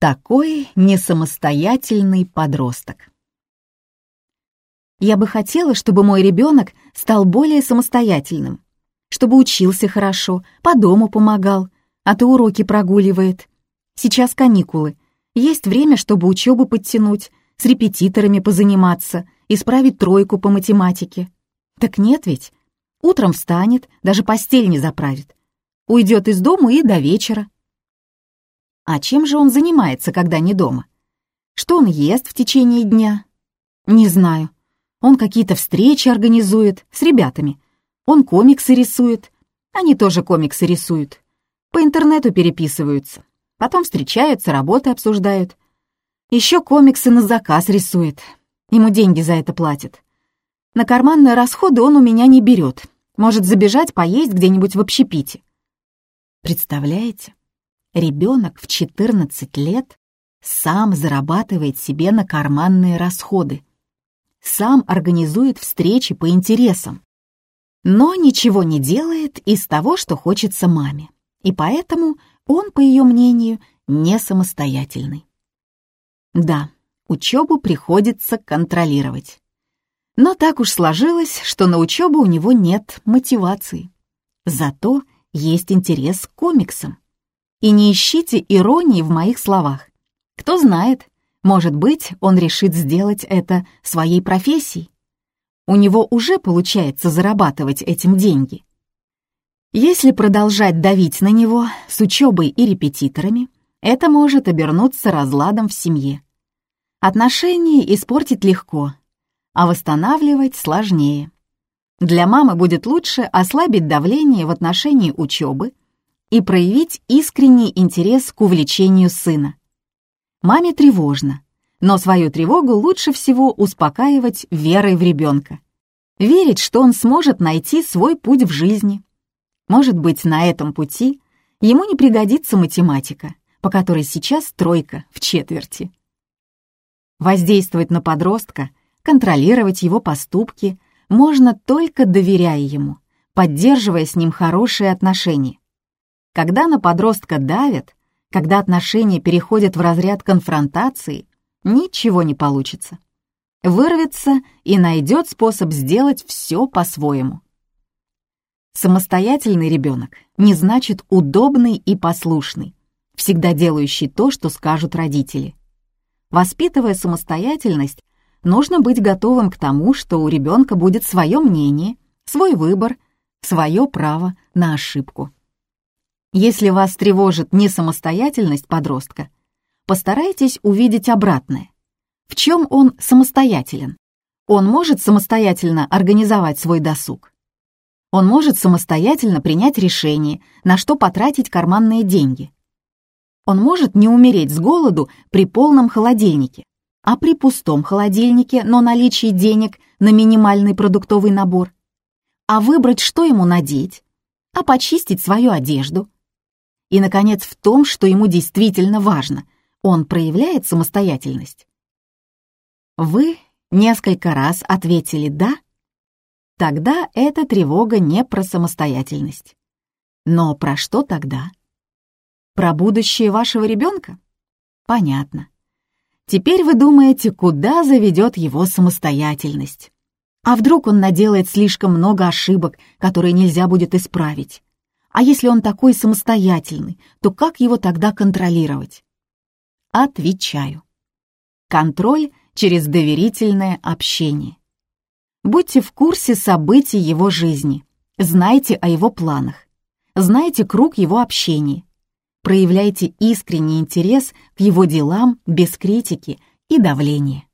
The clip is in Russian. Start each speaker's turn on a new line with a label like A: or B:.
A: Такой несамостоятельный подросток. Я бы хотела, чтобы мой ребенок стал более самостоятельным, чтобы учился хорошо, по дому помогал, а то уроки прогуливает. Сейчас каникулы, есть время, чтобы учебу подтянуть, с репетиторами позаниматься, исправить тройку по математике. Так нет ведь. Утром встанет, даже постель не заправит. Уйдет из дома и до вечера. А чем же он занимается, когда не дома? Что он ест в течение дня? Не знаю. Он какие-то встречи организует с ребятами. Он комиксы рисует. Они тоже комиксы рисуют. По интернету переписываются. Потом встречаются, работы обсуждают. Еще комиксы на заказ рисует. Ему деньги за это платят. На карманные расходы он у меня не берет. Может забежать поесть где-нибудь в общепите. Представляете? Ребенок в 14 лет сам зарабатывает себе на карманные расходы, сам организует встречи по интересам, но ничего не делает из того, что хочется маме, и поэтому он, по ее мнению, не самостоятельный. Да, учебу приходится контролировать. Но так уж сложилось, что на учебу у него нет мотивации. Зато есть интерес к комиксам. И не ищите иронии в моих словах. Кто знает, может быть, он решит сделать это своей профессией. У него уже получается зарабатывать этим деньги. Если продолжать давить на него с учебой и репетиторами, это может обернуться разладом в семье. Отношения испортить легко, а восстанавливать сложнее. Для мамы будет лучше ослабить давление в отношении учебы и проявить искренний интерес к увлечению сына. Маме тревожно, но свою тревогу лучше всего успокаивать верой в ребенка. Верить, что он сможет найти свой путь в жизни. Может быть, на этом пути ему не пригодится математика, по которой сейчас тройка в четверти. Воздействовать на подростка, контролировать его поступки можно только доверяя ему, поддерживая с ним хорошие отношения. Когда на подростка давят, когда отношения переходят в разряд конфронтации, ничего не получится. Вырвется и найдет способ сделать все по-своему. Самостоятельный ребенок не значит удобный и послушный, всегда делающий то, что скажут родители. Воспитывая самостоятельность, нужно быть готовым к тому, что у ребенка будет свое мнение, свой выбор, свое право на ошибку. Если вас тревожит несамостоятельность подростка, постарайтесь увидеть обратное. В чем он самостоятелен? Он может самостоятельно организовать свой досуг. Он может самостоятельно принять решение, на что потратить карманные деньги. Он может не умереть с голоду при полном холодильнике, а при пустом холодильнике, но наличии денег на минимальный продуктовый набор. А выбрать, что ему надеть, а почистить свою одежду – и, наконец, в том, что ему действительно важно. Он проявляет самостоятельность. Вы несколько раз ответили «да», тогда эта тревога не про самостоятельность. Но про что тогда? Про будущее вашего ребенка? Понятно. Теперь вы думаете, куда заведет его самостоятельность. А вдруг он наделает слишком много ошибок, которые нельзя будет исправить? А если он такой самостоятельный, то как его тогда контролировать? Отвечаю. Контроль через доверительное общение. Будьте в курсе событий его жизни, знайте о его планах, знайте круг его общения, проявляйте искренний интерес к его делам без критики и давления.